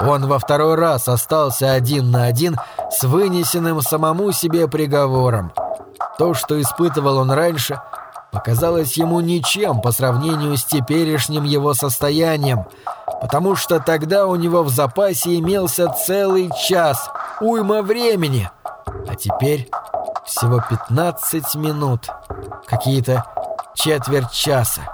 Он во второй раз остался один на один с вынесенным самому себе приговором. То, что испытывал он раньше, показалось ему ничем по сравнению с теперешним его состоянием, потому что тогда у него в запасе имелся целый час, уйма времени, а теперь всего 15 минут, какие-то четверть часа.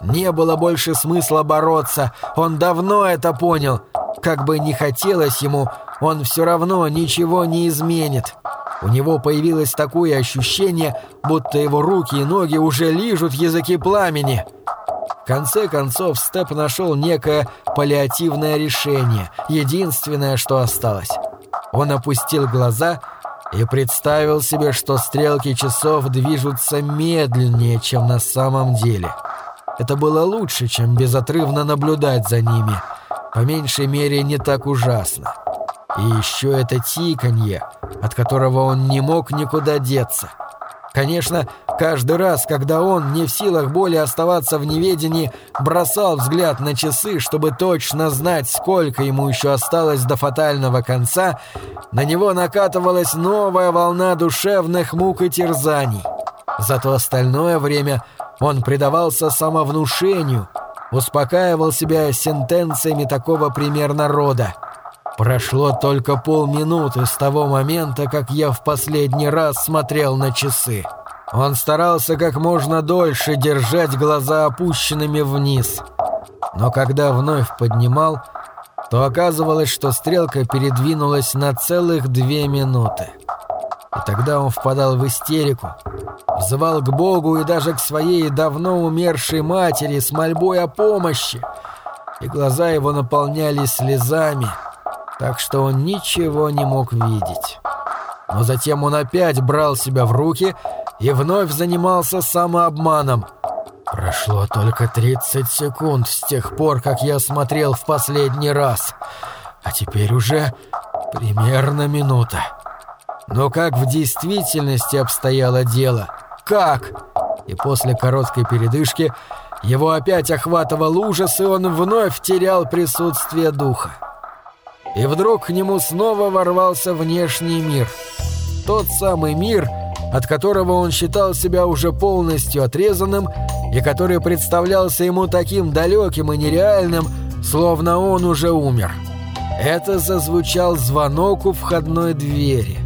Не было больше смысла бороться, он давно это понял. Как бы ни хотелось ему, он все равно ничего не изменит. У него появилось такое ощущение, будто его руки и ноги уже лижут языки пламени. В конце концов Степ нашел некое паллиативное решение, единственное, что осталось. Он опустил глаза и представил себе, что стрелки часов движутся медленнее, чем на самом деле. Это было лучше, чем безотрывно наблюдать за ними. По меньшей мере, не так ужасно. И еще это тиканье, от которого он не мог никуда деться. Конечно, каждый раз, когда он, не в силах более оставаться в неведении, бросал взгляд на часы, чтобы точно знать, сколько ему еще осталось до фатального конца, на него накатывалась новая волна душевных мук и терзаний. Зато остальное время он предавался самовнушению, успокаивал себя сентенциями такого примерно рода – Прошло только полминуты с того момента, как я в последний раз смотрел на часы. Он старался как можно дольше держать глаза опущенными вниз. Но когда вновь поднимал, то оказывалось, что стрелка передвинулась на целых две минуты. И тогда он впадал в истерику, взывал к Богу и даже к своей давно умершей матери с мольбой о помощи, и глаза его наполнялись слезами — так что он ничего не мог видеть. Но затем он опять брал себя в руки и вновь занимался самообманом. Прошло только 30 секунд с тех пор, как я смотрел в последний раз, а теперь уже примерно минута. Но как в действительности обстояло дело? Как? И после короткой передышки его опять охватывал ужас, и он вновь терял присутствие духа. И вдруг к нему снова ворвался внешний мир. Тот самый мир, от которого он считал себя уже полностью отрезанным и который представлялся ему таким далеким и нереальным, словно он уже умер. Это зазвучал звонок у входной двери.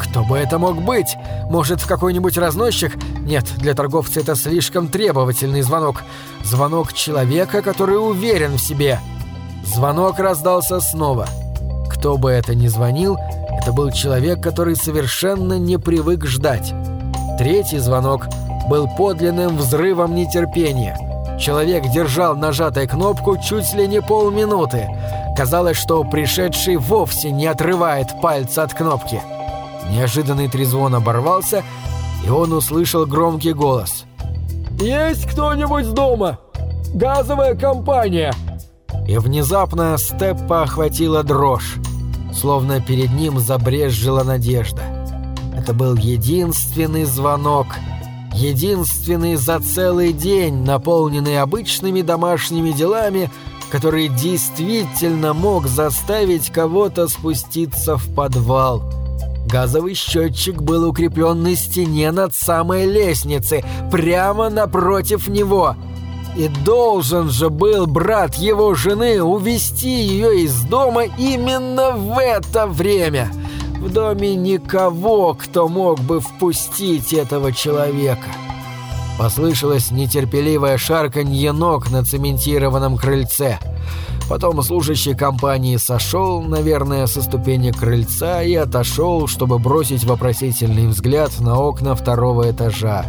Кто бы это мог быть? Может, какой-нибудь разносчик? Нет, для торговца это слишком требовательный звонок. Звонок человека, который уверен в себе. Звонок раздался снова — кто бы это ни звонил, это был человек, который совершенно не привык ждать. Третий звонок был подлинным взрывом нетерпения. Человек держал нажатой кнопку чуть ли не полминуты. Казалось, что пришедший вовсе не отрывает пальца от кнопки. Неожиданный трезвон оборвался, и он услышал громкий голос. «Есть кто-нибудь дома? Газовая компания!» И внезапно Степпа охватила дрожь словно перед ним забрезжила надежда. Это был единственный звонок, единственный за целый день, наполненный обычными домашними делами, который действительно мог заставить кого-то спуститься в подвал. Газовый счетчик был укреплен на стене над самой лестницей, прямо напротив него — и должен же был брат его жены увести ее из дома именно в это время. В доме никого, кто мог бы впустить этого человека. Послышалось нетерпеливое шарканье ног на цементированном крыльце. Потом служащий компании сошел, наверное, со ступени крыльца и отошел, чтобы бросить вопросительный взгляд на окна второго этажа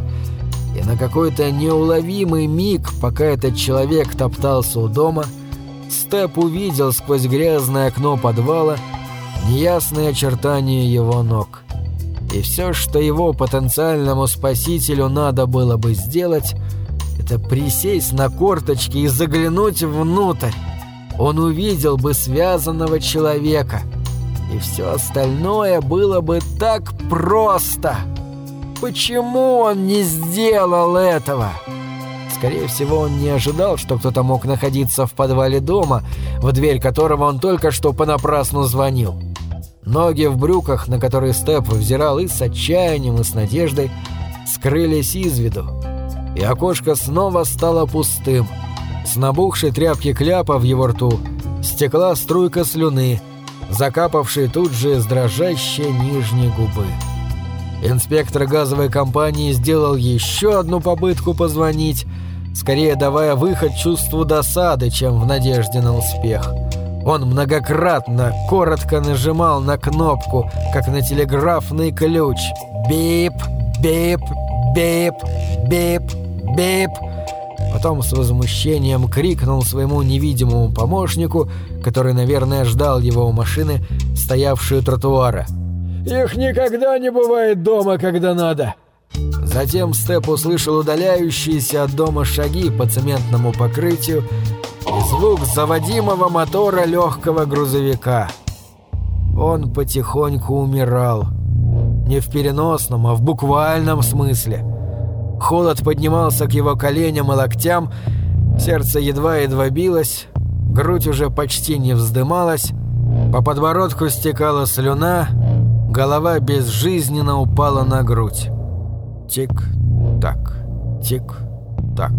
и на какой-то неуловимый миг, пока этот человек топтался у дома, Степ увидел сквозь грязное окно подвала неясные очертания его ног. И все, что его потенциальному спасителю надо было бы сделать, это присесть на корточки и заглянуть внутрь. Он увидел бы связанного человека, и все остальное было бы так просто. Почему он не сделал этого? Скорее всего, он не ожидал, что кто-то мог находиться в подвале дома, в дверь которого он только что понапрасну звонил. Ноги в брюках, на которые Степ взирал и с отчаянием, и с надеждой, скрылись из виду. И окошко снова стало пустым. С набухшей тряпки кляпа в его рту стекла струйка слюны, закапавшей тут же с дрожащей нижней губы. Инспектор газовой компании сделал еще одну попытку позвонить, скорее давая выход чувству досады, чем в надежде на успех. Он многократно, коротко нажимал на кнопку, как на телеграфный ключ. «Бип! Бип! Бип! Бип! Бип!» Потом с возмущением крикнул своему невидимому помощнику, который, наверное, ждал его у машины, стоявшей у тротуара – их никогда не бывает дома, когда надо!» Затем Степ услышал удаляющиеся от дома шаги по цементному покрытию и звук заводимого мотора легкого грузовика. Он потихоньку умирал. Не в переносном, а в буквальном смысле. Холод поднимался к его коленям и локтям, сердце едва-едва билось, грудь уже почти не вздымалась, по подбородку стекала слюна, Голова безжизненно упала на грудь. Тик-так, тик-так,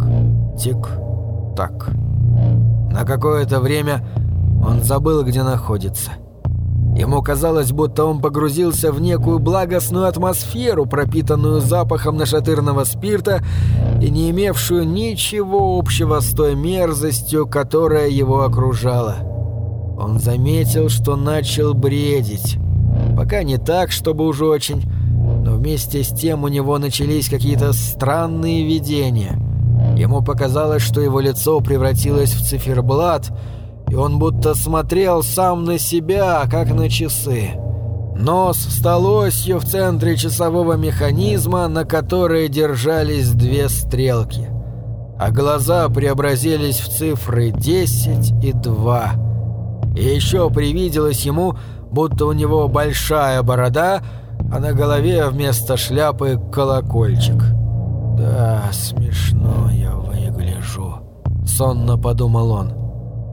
тик-так. На какое-то время он забыл, где находится. Ему казалось, будто он погрузился в некую благостную атмосферу, пропитанную запахом нашатырного спирта и не имевшую ничего общего с той мерзостью, которая его окружала. Он заметил, что начал бредить. Пока не так, чтобы уж очень, но вместе с тем у него начались какие-то странные видения. Ему показалось, что его лицо превратилось в циферблат, и он будто смотрел сам на себя, как на часы. Нос стал осью в центре часового механизма, на которой держались две стрелки. А глаза преобразились в цифры 10 и 2. И еще привиделось ему, будто у него большая борода, а на голове вместо шляпы колокольчик. «Да, смешно я выгляжу», — сонно подумал он.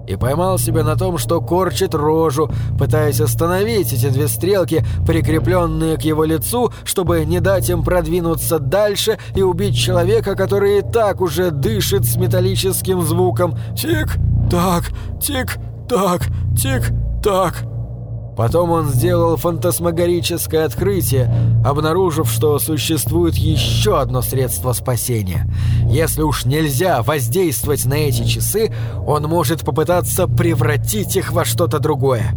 И поймал себя на том, что корчит рожу, пытаясь остановить эти две стрелки, прикрепленные к его лицу, чтобы не дать им продвинуться дальше и убить человека, который и так уже дышит с металлическим звуком. «Тик-так, тик-так, тик-так». Потом он сделал фантасмагорическое открытие, обнаружив, что существует еще одно средство спасения. Если уж нельзя воздействовать на эти часы, он может попытаться превратить их во что-то другое.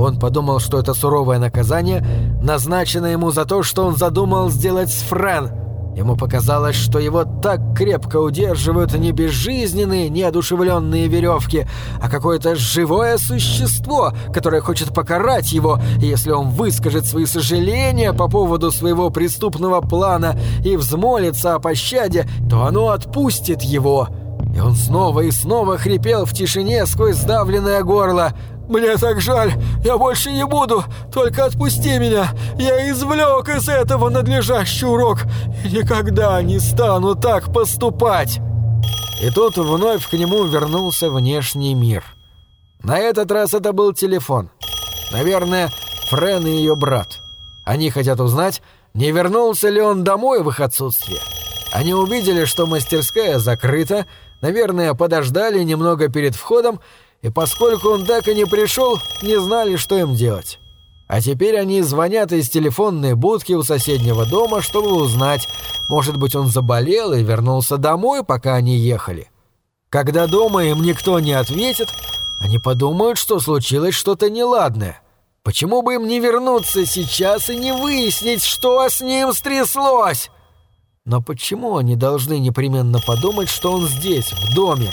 Он подумал, что это суровое наказание назначено ему за то, что он задумал сделать с Френ – Ему показалось, что его так крепко удерживают не безжизненные, неодушевленные веревки, а какое-то живое существо, которое хочет покарать его, если он выскажет свои сожаления по поводу своего преступного плана и взмолится о пощаде, то оно отпустит его. И он снова и снова хрипел в тишине сквозь сдавленное горло – «Мне так жаль! Я больше не буду! Только отпусти меня! Я извлек из этого надлежащий урок и никогда не стану так поступать!» И тут вновь к нему вернулся внешний мир. На этот раз это был телефон. Наверное, Френ и ее брат. Они хотят узнать, не вернулся ли он домой в их отсутствие. Они увидели, что мастерская закрыта, наверное, подождали немного перед входом и поскольку он так и не пришел, не знали, что им делать. А теперь они звонят из телефонной будки у соседнего дома, чтобы узнать, может быть, он заболел и вернулся домой, пока они ехали. Когда дома им никто не ответит, они подумают, что случилось что-то неладное. Почему бы им не вернуться сейчас и не выяснить, что с ним стряслось? Но почему они должны непременно подумать, что он здесь, в доме,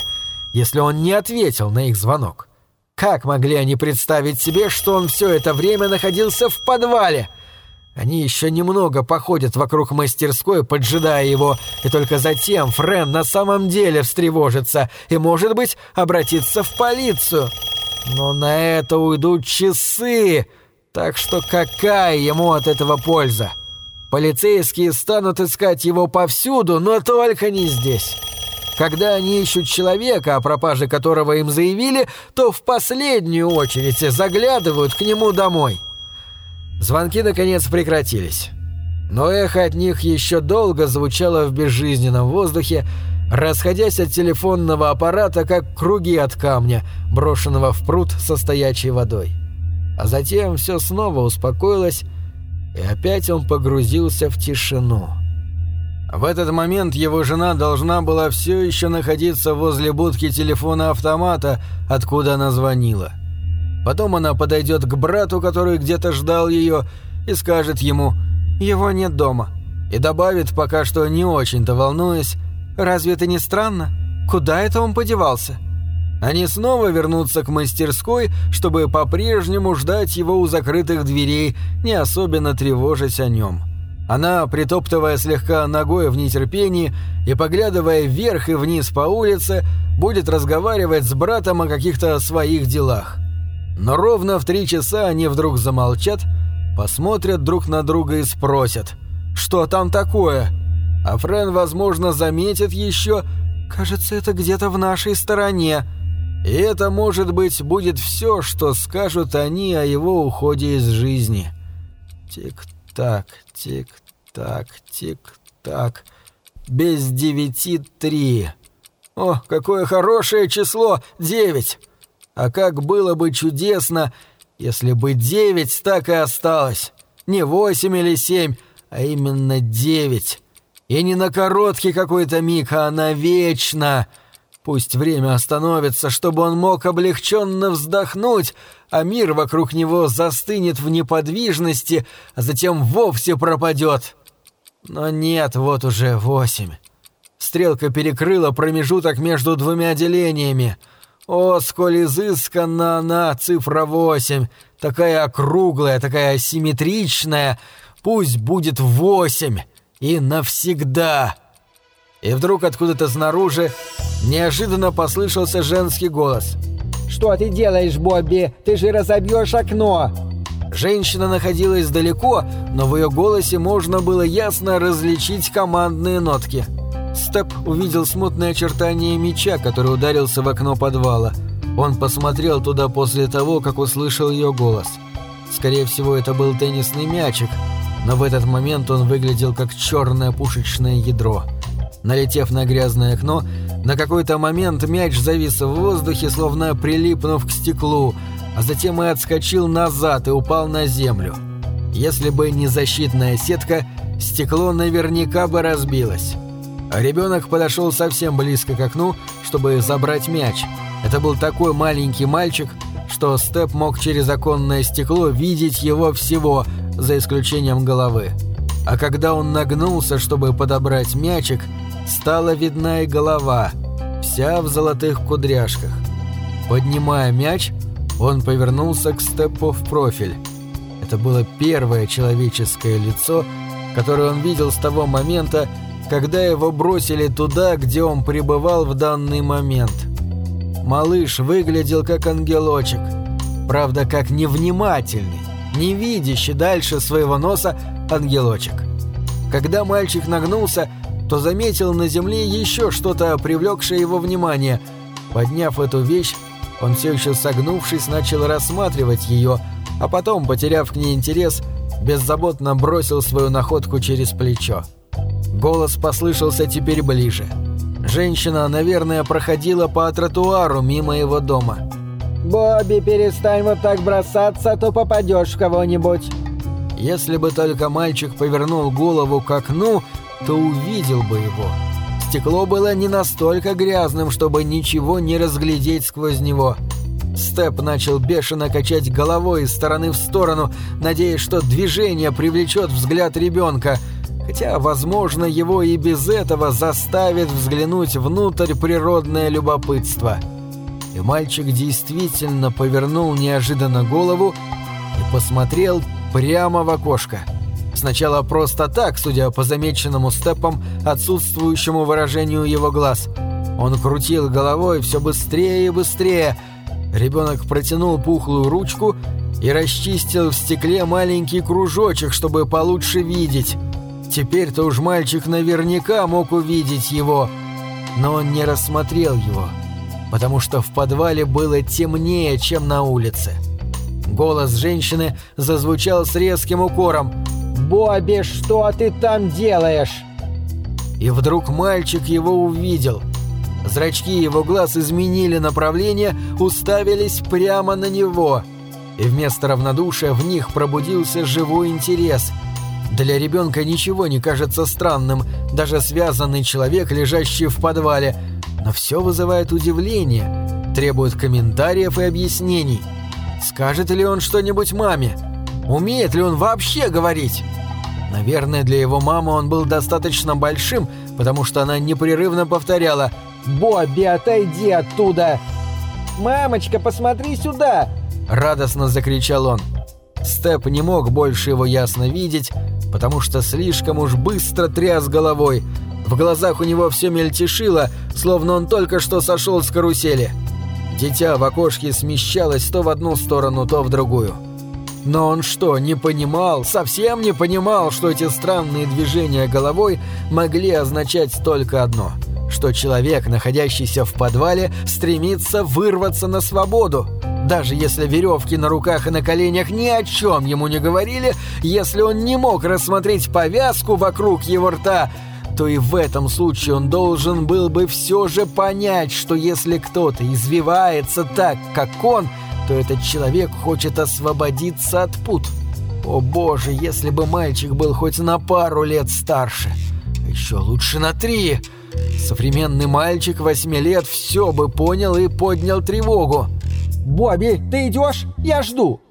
если он не ответил на их звонок? Как могли они представить себе, что он все это время находился в подвале? Они еще немного походят вокруг мастерской, поджидая его, и только затем Френ на самом деле встревожится и, может быть, обратится в полицию. Но на это уйдут часы, так что какая ему от этого польза? Полицейские станут искать его повсюду, но только не здесь. Когда они ищут человека, о пропаже которого им заявили, то в последнюю очередь заглядывают к нему домой. Звонки наконец прекратились. Но эхо от них еще долго звучало в безжизненном воздухе, расходясь от телефонного аппарата, как круги от камня, брошенного в пруд со стоячей водой. А затем все снова успокоилось, и опять он погрузился в тишину. В этот момент его жена должна была все еще находиться возле будки телефона-автомата, откуда она звонила. Потом она подойдет к брату, который где-то ждал ее, и скажет ему «Его нет дома». И добавит, пока что не очень-то волнуясь, «Разве это не странно? Куда это он подевался?» Они снова вернутся к мастерской, чтобы по-прежнему ждать его у закрытых дверей, не особенно тревожась о нем. Она, притоптывая слегка ногой в нетерпении и поглядывая вверх и вниз по улице, будет разговаривать с братом о каких-то своих делах. Но ровно в три часа они вдруг замолчат, посмотрят друг на друга и спросят «Что там такое?» А Френ, возможно, заметит еще «Кажется, это где-то в нашей стороне», и это, может быть, будет все, что скажут они о его уходе из жизни. Тик-так, тик-так, тик-так. Без девяти три. О, какое хорошее число! Девять! А как было бы чудесно, если бы девять так и осталось. Не восемь или семь, а именно девять. И не на короткий какой-то миг, а на вечно. Пусть время остановится, чтобы он мог облегченно вздохнуть, а мир вокруг него застынет в неподвижности, а затем вовсе пропадет. Но нет, вот уже восемь. Стрелка перекрыла промежуток между двумя делениями. О, сколь изысканна она, цифра восемь, такая округлая, такая симметричная. Пусть будет восемь и навсегда. И вдруг откуда-то снаружи неожиданно послышался женский голос. «Что ты делаешь, Бобби? Ты же разобьешь окно!» Женщина находилась далеко, но в ее голосе можно было ясно различить командные нотки. Степ увидел смутное очертание меча, который ударился в окно подвала. Он посмотрел туда после того, как услышал ее голос. Скорее всего, это был теннисный мячик, но в этот момент он выглядел как черное пушечное ядро. Налетев на грязное окно, на какой-то момент мяч завис в воздухе, словно прилипнув к стеклу, а затем и отскочил назад и упал на землю. Если бы не защитная сетка, стекло наверняка бы разбилось. Ребенок подошел совсем близко к окну, чтобы забрать мяч. Это был такой маленький мальчик, что Степ мог через оконное стекло видеть его всего, за исключением головы. А когда он нагнулся, чтобы подобрать мячик, стала видна и голова, вся в золотых кудряшках. Поднимая мяч, он повернулся к Степу в профиль. Это было первое человеческое лицо, которое он видел с того момента, когда его бросили туда, где он пребывал в данный момент. Малыш выглядел как ангелочек, правда, как невнимательный, не видящий дальше своего носа ангелочек. Когда мальчик нагнулся, то заметил на земле еще что-то, привлекшее его внимание. Подняв эту вещь, он все еще согнувшись, начал рассматривать ее, а потом, потеряв к ней интерес, беззаботно бросил свою находку через плечо. Голос послышался теперь ближе. Женщина, наверное, проходила по тротуару мимо его дома. «Бобби, перестань вот так бросаться, а то попадешь в кого-нибудь». Если бы только мальчик повернул голову к окну, то увидел бы его. Стекло было не настолько грязным, чтобы ничего не разглядеть сквозь него. Степ начал бешено качать головой из стороны в сторону, надеясь, что движение привлечет взгляд ребенка, хотя, возможно, его и без этого заставит взглянуть внутрь природное любопытство. И мальчик действительно повернул неожиданно голову и посмотрел прямо в окошко. Сначала просто так, судя по замеченному степам, отсутствующему выражению его глаз. Он крутил головой все быстрее и быстрее. Ребенок протянул пухлую ручку и расчистил в стекле маленький кружочек, чтобы получше видеть. Теперь-то уж мальчик наверняка мог увидеть его. но он не рассмотрел его, потому что в подвале было темнее, чем на улице. Голос женщины зазвучал с резким укором. «Бобби, что ты там делаешь?» И вдруг мальчик его увидел. Зрачки его глаз изменили направление, уставились прямо на него. И вместо равнодушия в них пробудился живой интерес. Для ребенка ничего не кажется странным, даже связанный человек, лежащий в подвале. Но все вызывает удивление, требует комментариев и объяснений. Скажет ли он что-нибудь маме? Умеет ли он вообще говорить? Наверное, для его мамы он был достаточно большим, потому что она непрерывно повторяла «Бобби, отойди оттуда!» «Мамочка, посмотри сюда!» Радостно закричал он. Степ не мог больше его ясно видеть, потому что слишком уж быстро тряс головой. В глазах у него все мельтешило, словно он только что сошел с карусели. Дитя в окошке смещалось то в одну сторону, то в другую. Но он что, не понимал, совсем не понимал, что эти странные движения головой могли означать только одно – что человек, находящийся в подвале, стремится вырваться на свободу. Даже если веревки на руках и на коленях ни о чем ему не говорили, если он не мог рассмотреть повязку вокруг его рта, то и в этом случае он должен был бы все же понять, что если кто-то извивается так, как он – то этот человек хочет освободиться от пут. О боже, если бы мальчик был хоть на пару лет старше. Еще лучше на три. Современный мальчик восьми лет все бы понял и поднял тревогу. «Бобби, ты идешь? Я жду!»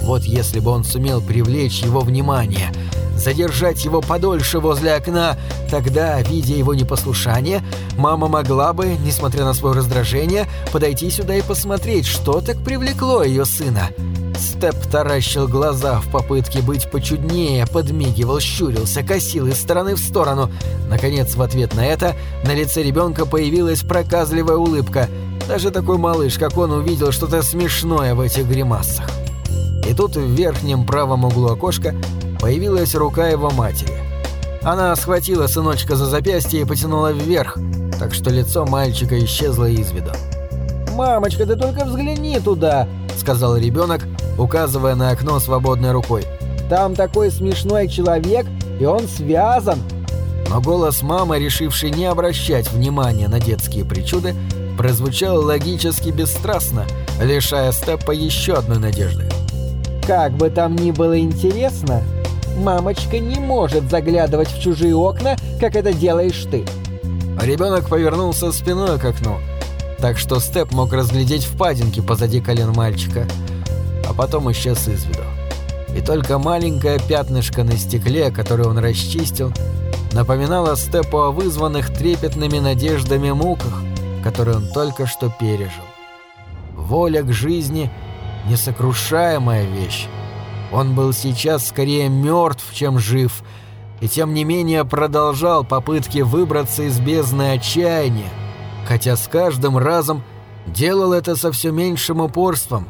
Вот если бы он сумел привлечь его внимание – задержать его подольше возле окна. Тогда, видя его непослушание, мама могла бы, несмотря на свое раздражение, подойти сюда и посмотреть, что так привлекло ее сына. Степ таращил глаза в попытке быть почуднее, подмигивал, щурился, косил из стороны в сторону. Наконец, в ответ на это, на лице ребенка появилась проказливая улыбка. Даже такой малыш, как он, увидел что-то смешное в этих гримасах. И тут в верхнем правом углу окошка появилась рука его матери. Она схватила сыночка за запястье и потянула вверх, так что лицо мальчика исчезло из виду. «Мамочка, ты только взгляни туда!» — сказал ребенок, указывая на окно свободной рукой. «Там такой смешной человек, и он связан!» Но голос мамы, решившей не обращать внимания на детские причуды, прозвучал логически бесстрастно, лишая Степпа еще одной надежды. «Как бы там ни было интересно, Мамочка не может заглядывать в чужие окна, как это делаешь ты. Ребенок повернулся спиной к окну, так что Степ мог разглядеть впадинки позади колен мальчика, а потом исчез из виду. И только маленькое пятнышко на стекле, которое он расчистил, напоминало Степу о вызванных трепетными надеждами муках, которые он только что пережил. Воля к жизни — несокрушаемая вещь, он был сейчас скорее мертв, чем жив, и тем не менее продолжал попытки выбраться из бездны отчаяния, хотя с каждым разом делал это со все меньшим упорством,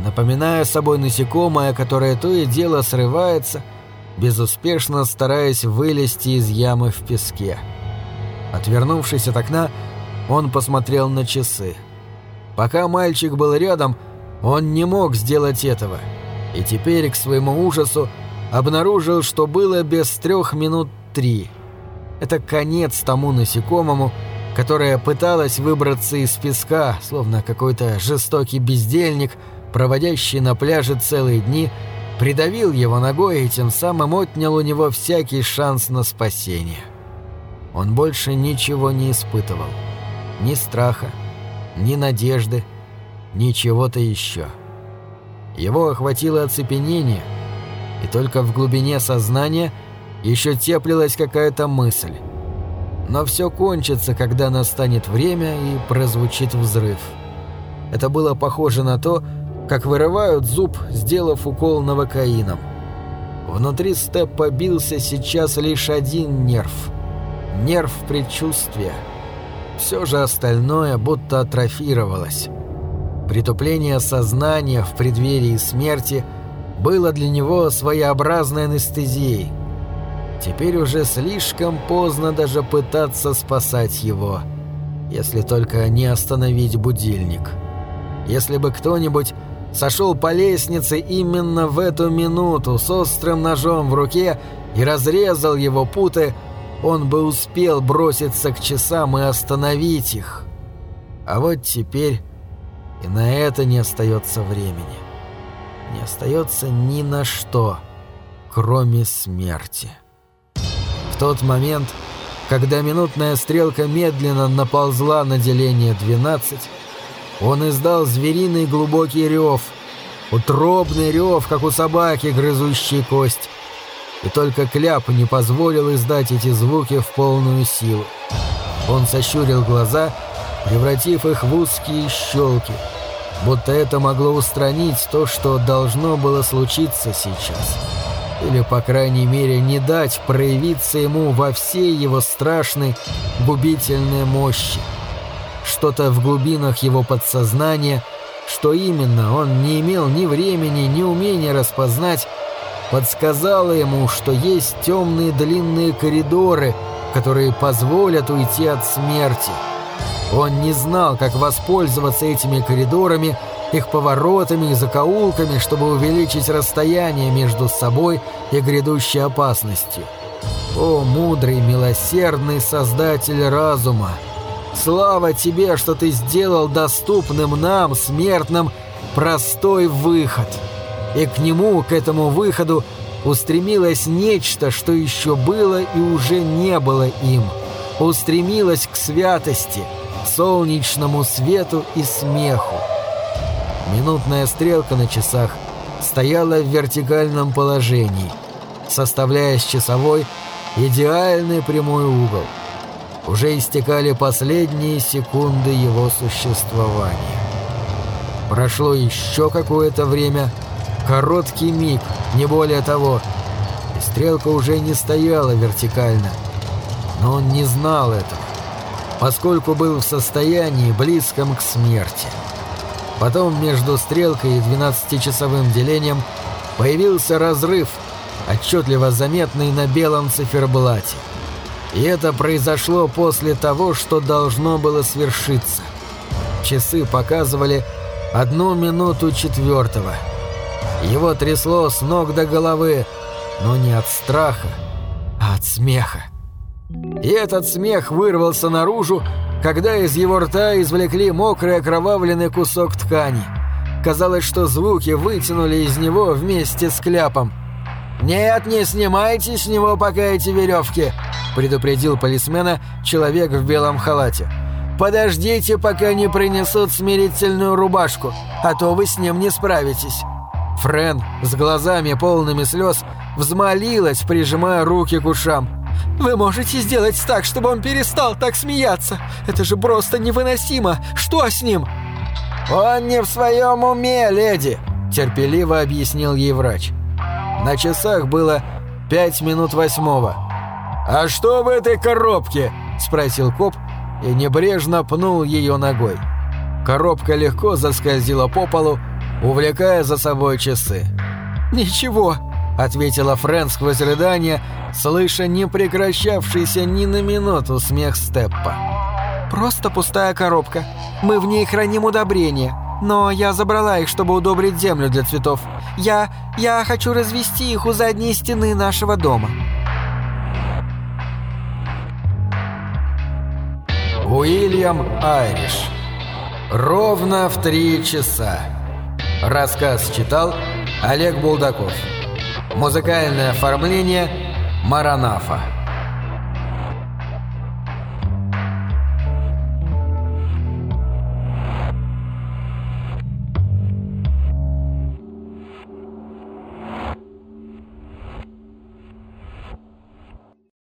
напоминая собой насекомое, которое то и дело срывается, безуспешно стараясь вылезти из ямы в песке. Отвернувшись от окна, он посмотрел на часы. Пока мальчик был рядом, он не мог сделать этого — и теперь, к своему ужасу, обнаружил, что было без трех минут три. Это конец тому насекомому, которое пыталось выбраться из песка, словно какой-то жестокий бездельник, проводящий на пляже целые дни, придавил его ногой и тем самым отнял у него всякий шанс на спасение. Он больше ничего не испытывал. Ни страха, ни надежды, ни чего-то еще. — его охватило оцепенение, и только в глубине сознания еще теплилась какая-то мысль. Но все кончится, когда настанет время и прозвучит взрыв. Это было похоже на то, как вырывают зуб, сделав укол новокаином. Внутри Степпа бился сейчас лишь один нерв. Нерв предчувствия. Все же остальное будто атрофировалось. Притупление сознания в преддверии смерти было для него своеобразной анестезией. Теперь уже слишком поздно даже пытаться спасать его. Если только не остановить будильник. Если бы кто-нибудь сошел по лестнице именно в эту минуту с острым ножом в руке и разрезал его путы, он бы успел броситься к часам и остановить их. А вот теперь и на это не остается времени. Не остается ни на что, кроме смерти. В тот момент, когда минутная стрелка медленно наползла на деление 12, он издал звериный глубокий рев, утробный рев, как у собаки, грызущей кость. И только Кляп не позволил издать эти звуки в полную силу. Он сощурил глаза, превратив их в узкие щелки, будто это могло устранить то, что должно было случиться сейчас. Или, по крайней мере, не дать проявиться ему во всей его страшной, губительной мощи что-то в глубинах его подсознания, что именно он не имел ни времени, ни умения распознать, подсказало ему, что есть темные длинные коридоры, которые позволят уйти от смерти. Он не знал, как воспользоваться этими коридорами, их поворотами и закоулками, чтобы увеличить расстояние между собой и грядущей опасностью. О, мудрый, милосердный создатель разума! Слава тебе, что ты сделал доступным нам, смертным, простой выход. И к нему, к этому выходу, устремилось нечто, что еще было и уже не было им. Устремилось к святости, солнечному свету и смеху. Минутная стрелка на часах стояла в вертикальном положении, составляя с часовой идеальный прямой угол – уже истекали последние секунды его существования. Прошло еще какое-то время, короткий миг, не более того, и стрелка уже не стояла вертикально. Но он не знал этого, поскольку был в состоянии близком к смерти. Потом между стрелкой и 12-часовым делением появился разрыв, отчетливо заметный на белом циферблате. И это произошло после того, что должно было свершиться. Часы показывали одну минуту четвертого. Его трясло с ног до головы, но не от страха, а от смеха. И этот смех вырвался наружу, когда из его рта извлекли мокрый окровавленный кусок ткани. Казалось, что звуки вытянули из него вместе с кляпом. «Нет, не снимайте с него пока эти веревки!» предупредил полисмена человек в белом халате. «Подождите, пока не принесут смирительную рубашку, а то вы с ним не справитесь». Френ с глазами полными слез взмолилась, прижимая руки к ушам. «Вы можете сделать так, чтобы он перестал так смеяться? Это же просто невыносимо! Что с ним?» «Он не в своем уме, леди!» – терпеливо объяснил ей врач. На часах было пять минут восьмого. «А что в этой коробке?» – спросил коп и небрежно пнул ее ногой. Коробка легко заскользила по полу, увлекая за собой часы. «Ничего», — ответила Фрэн сквозь рыдание, слыша не прекращавшийся ни на минуту смех Степпа. «Просто пустая коробка. Мы в ней храним удобрения, но я забрала их, чтобы удобрить землю для цветов. Я... я хочу развести их у задней стены нашего дома». Уильям Айриш. Ровно в три часа. Рассказ читал Олег Булдаков. Музыкальное оформление Маранафа.